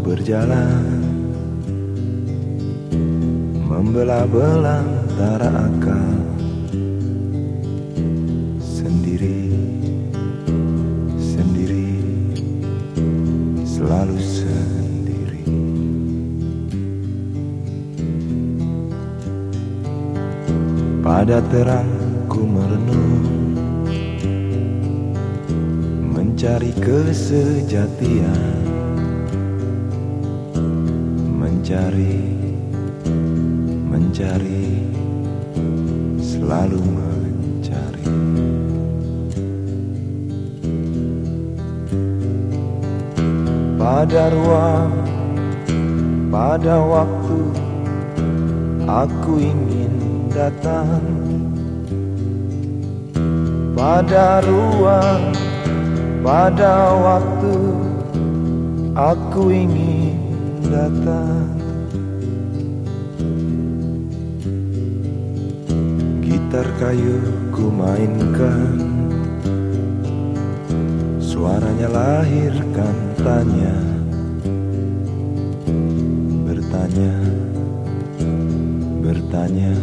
berjalan Membelah-belah antara akal Sendiri Sendiri Selalu sendiri. Pada terang ku merenung Mencari kesejatian Mencari Mencari Selalu mencari. Pada ruang Pada waktu Aku ingin datang. Pada ruang Pada waktu Aku ingin datang Gitar kayu ku mainkan. Suaranya lahirkan tanya Bertanya Bertanya